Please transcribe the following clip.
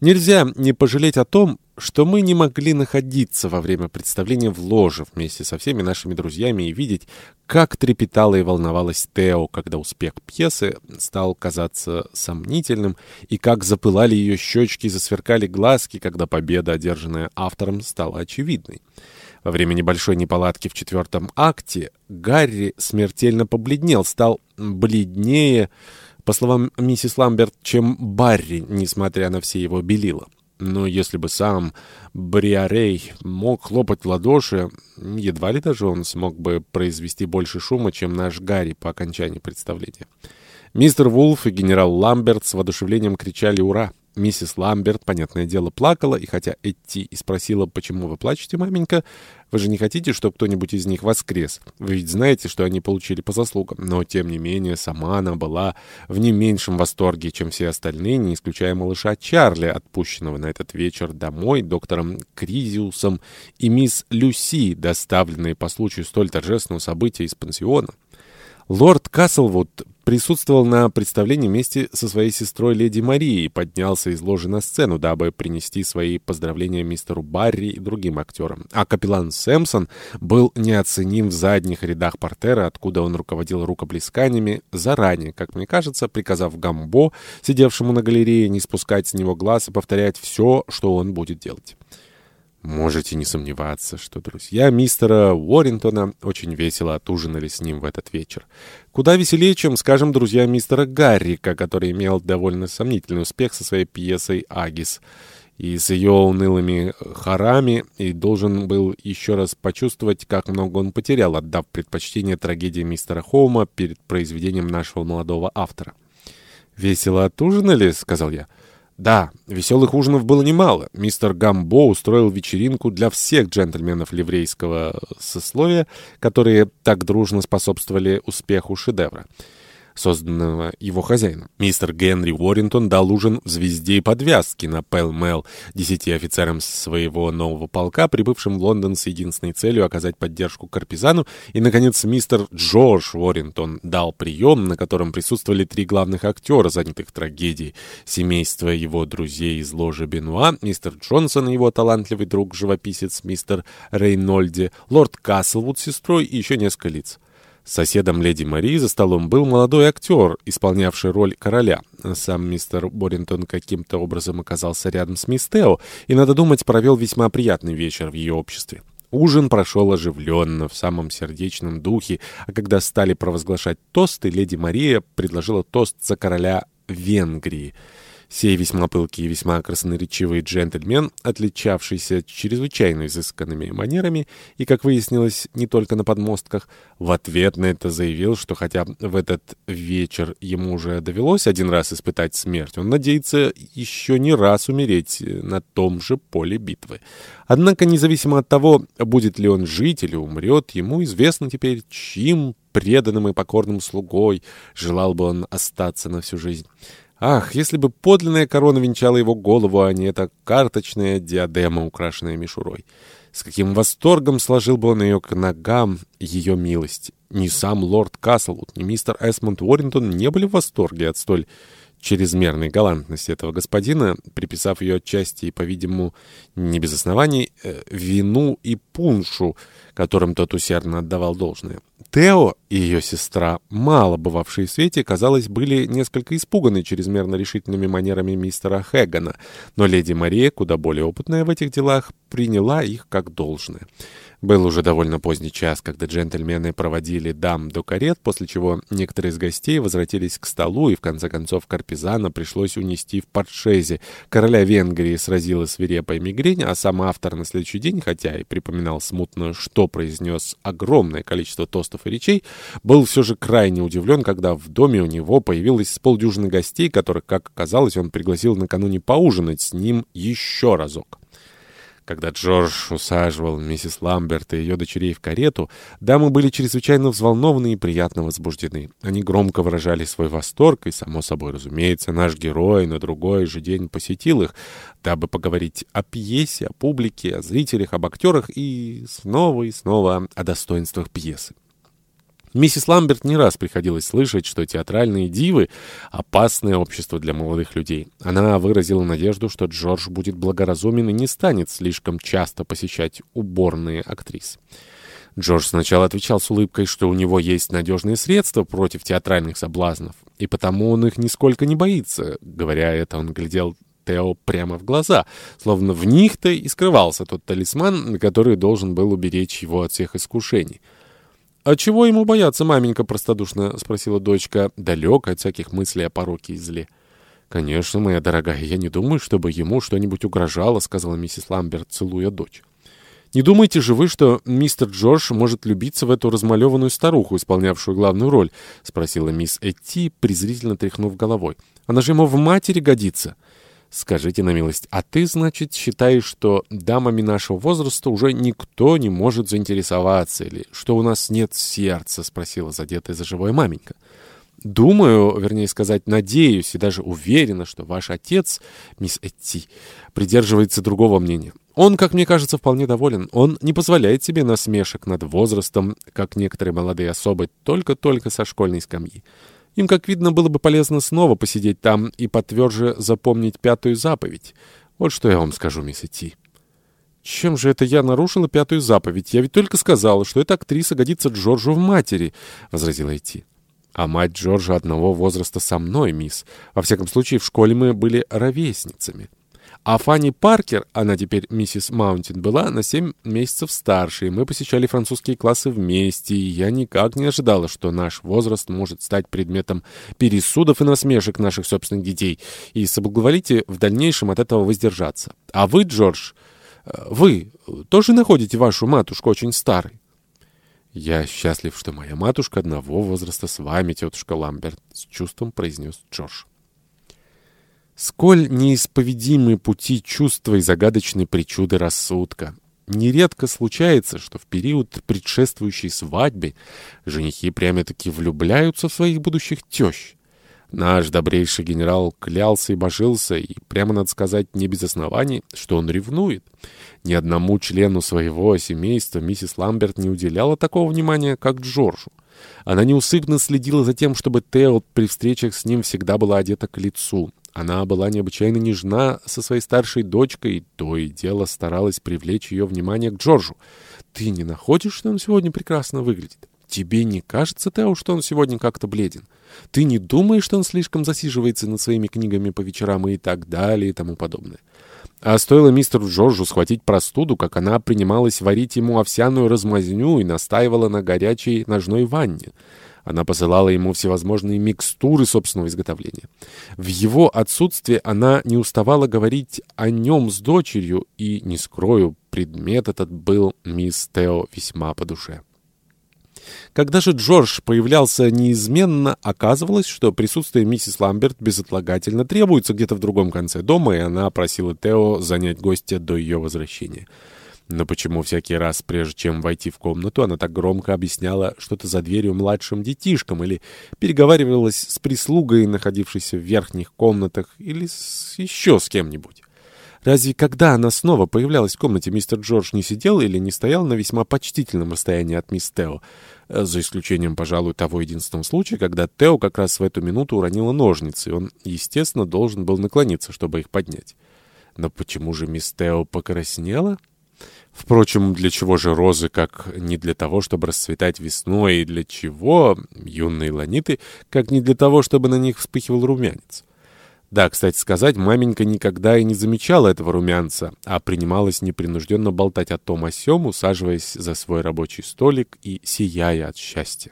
Нельзя не пожалеть о том, что мы не могли находиться во время представления в ложе вместе со всеми нашими друзьями и видеть, как трепетала и волновалась Тео, когда успех пьесы стал казаться сомнительным, и как запылали ее щечки и засверкали глазки, когда победа, одержанная автором, стала очевидной. Во время небольшой неполадки в четвертом акте Гарри смертельно побледнел, стал бледнее, по словам миссис Ламберт, чем Барри, несмотря на все его белила. Но если бы сам Бриарей мог хлопать в ладоши, едва ли даже он смог бы произвести больше шума, чем наш Гарри по окончании представления. Мистер Вулф и генерал Ламберт с воодушевлением кричали «Ура!». Миссис Ламберт, понятное дело, плакала, и хотя Этти и спросила, почему вы плачете, маменька, вы же не хотите, чтобы кто-нибудь из них воскрес? Вы ведь знаете, что они получили по заслугам. Но, тем не менее, сама она была в не меньшем восторге, чем все остальные, не исключая малыша Чарли, отпущенного на этот вечер домой доктором Кризиусом и мисс Люси, доставленные по случаю столь торжественного события из пансиона. Лорд Каслвуд присутствовал на представлении вместе со своей сестрой леди Марией и поднялся из ложи на сцену, дабы принести свои поздравления мистеру Барри и другим актерам. А капеллан Сэмпсон был неоценим в задних рядах портера, откуда он руководил рукоплесканиями, заранее, как мне кажется, приказав Гамбо, сидевшему на галерее, не спускать с него глаз и повторять все, что он будет делать. Можете не сомневаться, что друзья мистера Уоррентона очень весело отужинали с ним в этот вечер. Куда веселее, чем, скажем, друзья мистера Гаррика, который имел довольно сомнительный успех со своей пьесой «Агис» и с ее унылыми хорами, и должен был еще раз почувствовать, как много он потерял, отдав предпочтение трагедии мистера Хоума перед произведением нашего молодого автора. «Весело отужинали?» — сказал я. Да, веселых ужинов было немало. Мистер Гамбо устроил вечеринку для всех джентльменов ливрейского сословия, которые так дружно способствовали успеху шедевра созданного его хозяином. Мистер Генри Уоррингтон дал ужин в «Звезде и подвязке» на Пэл-Мэл десяти офицерам своего нового полка, прибывшим в Лондон с единственной целью оказать поддержку Карпизану, и, наконец, мистер Джордж Уоррингтон дал прием, на котором присутствовали три главных актера, занятых трагедией, семейство его друзей из ложи Бенуа, мистер Джонсон и его талантливый друг-живописец мистер Рейнольди, лорд Каслвуд с сестрой и еще несколько лиц. Соседом леди Марии за столом был молодой актер, исполнявший роль короля. Сам мистер Боринтон каким-то образом оказался рядом с мисс Тео, и, надо думать, провел весьма приятный вечер в ее обществе. Ужин прошел оживленно, в самом сердечном духе, а когда стали провозглашать тосты, леди Мария предложила тост за короля Венгрии. Сей весьма пылкий и весьма красноречивый джентльмен, отличавшийся чрезвычайно изысканными манерами и, как выяснилось, не только на подмостках, в ответ на это заявил, что хотя в этот вечер ему уже довелось один раз испытать смерть, он надеется еще не раз умереть на том же поле битвы. Однако, независимо от того, будет ли он жить или умрет, ему известно теперь, чьим преданным и покорным слугой желал бы он остаться на всю жизнь. Ах, если бы подлинная корона венчала его голову, а не эта карточная диадема, украшенная мишурой. С каким восторгом сложил бы он ее к ногам ее милости. Ни сам лорд Каслвуд, ни мистер Эсмонд Уоррингтон не были в восторге от столь чрезмерной галантности этого господина, приписав ее отчасти и, по-видимому, не без оснований, э, вину и пуншу, которым тот усердно отдавал должное. Тео и ее сестра, мало бывавшие в свете, казалось, были несколько испуганы чрезмерно решительными манерами мистера Хэггана, но леди Мария, куда более опытная в этих делах, приняла их как должное. Был уже довольно поздний час, когда джентльмены проводили дам до карет, после чего некоторые из гостей возвратились к столу, и в конце концов Карпизана пришлось унести в портшезе. Короля Венгрии сразила свирепая мигрень, а сам автор на следующий день, хотя и припоминал смутно, что произнес огромное количество тостов и речей, был все же крайне удивлен, когда в доме у него появилось с полдюжины гостей, которых, как оказалось, он пригласил накануне поужинать с ним еще разок. Когда Джордж усаживал миссис Ламберт и ее дочерей в карету, дамы были чрезвычайно взволнованы и приятно возбуждены. Они громко выражали свой восторг, и, само собой разумеется, наш герой на другой же день посетил их, дабы поговорить о пьесе, о публике, о зрителях, об актерах и снова и снова о достоинствах пьесы. Миссис Ламберт не раз приходилось слышать, что театральные дивы — опасное общество для молодых людей. Она выразила надежду, что Джордж будет благоразумен и не станет слишком часто посещать уборные актрис. Джордж сначала отвечал с улыбкой, что у него есть надежные средства против театральных соблазнов, и потому он их нисколько не боится. Говоря это, он глядел Тео прямо в глаза, словно в них-то и скрывался тот талисман, который должен был уберечь его от всех искушений. «А чего ему бояться, маменька?» — простодушно спросила дочка, далекая от всяких мыслей о пороке и зле. «Конечно, моя дорогая, я не думаю, чтобы ему что-нибудь угрожало», — сказала миссис Ламберт, целуя дочь. «Не думаете же вы, что мистер Джордж может влюбиться в эту размалеванную старуху, исполнявшую главную роль?» — спросила мисс Этти, презрительно тряхнув головой. «Она же ему в матери годится». «Скажите на милость, а ты, значит, считаешь, что дамами нашего возраста уже никто не может заинтересоваться, или что у нас нет сердца?» — спросила задетая за живое маменька. «Думаю, вернее сказать, надеюсь и даже уверена, что ваш отец, мисс Этти, придерживается другого мнения. Он, как мне кажется, вполне доволен. Он не позволяет себе насмешек над возрастом, как некоторые молодые особы, только-только со школьной скамьи. Им, как видно, было бы полезно снова посидеть там и потверже запомнить пятую заповедь. Вот что я вам скажу, мисс Ти. Чем же это я нарушила пятую заповедь? Я ведь только сказала, что эта актриса годится Джорджу в матери, — возразила Эти. А мать Джорджа одного возраста со мной, мисс. Во всяком случае, в школе мы были ровесницами. А Фанни Паркер, она теперь миссис Маунтин, была на семь месяцев старше, и мы посещали французские классы вместе, и я никак не ожидала, что наш возраст может стать предметом пересудов и насмешек наших собственных детей, и соблаговолите в дальнейшем от этого воздержаться. А вы, Джордж, э, вы тоже находите вашу матушку очень старой? «Я счастлив, что моя матушка одного возраста с вами, тетушка Ламберт», — с чувством произнес Джордж. Сколь неисповедимы пути чувства и загадочные причуды рассудка. Нередко случается, что в период предшествующей свадьбе женихи прямо-таки влюбляются в своих будущих тещ. Наш добрейший генерал клялся и божился, и прямо надо сказать не без оснований, что он ревнует. Ни одному члену своего семейства миссис Ламберт не уделяла такого внимания, как Джорджу. Она неусыпно следила за тем, чтобы Тео при встречах с ним всегда была одета к лицу. Она была необычайно нежна со своей старшей дочкой, и то и дело старалась привлечь ее внимание к Джорджу. «Ты не находишь, что он сегодня прекрасно выглядит? Тебе не кажется, Тео, что он сегодня как-то бледен? Ты не думаешь, что он слишком засиживается над своими книгами по вечерам и так далее и тому подобное?» А стоило мистеру Джорджу схватить простуду, как она принималась варить ему овсяную размазню и настаивала на горячей ножной ванне. Она посылала ему всевозможные микстуры собственного изготовления. В его отсутствие она не уставала говорить о нем с дочерью, и, не скрою, предмет этот был мисс Тео весьма по душе. Когда же Джордж появлялся неизменно, оказывалось, что присутствие миссис Ламберт безотлагательно требуется где-то в другом конце дома, и она просила Тео занять гостя до ее возвращения. Но почему всякий раз, прежде чем войти в комнату, она так громко объясняла что-то за дверью младшим детишкам или переговаривалась с прислугой, находившейся в верхних комнатах, или с, еще с кем-нибудь? Разве когда она снова появлялась в комнате, мистер Джордж не сидел или не стоял на весьма почтительном расстоянии от мисс Тео? Э, за исключением, пожалуй, того единственного случая, когда Тео как раз в эту минуту уронила ножницы, и он, естественно, должен был наклониться, чтобы их поднять. Но почему же мисс Тео покраснела? Впрочем, для чего же розы, как не для того, чтобы расцветать весной, и для чего юные ланиты, как не для того, чтобы на них вспыхивал румянец? Да, кстати сказать, маменька никогда и не замечала этого румянца, а принималась непринужденно болтать о том о сём, усаживаясь за свой рабочий столик и сияя от счастья.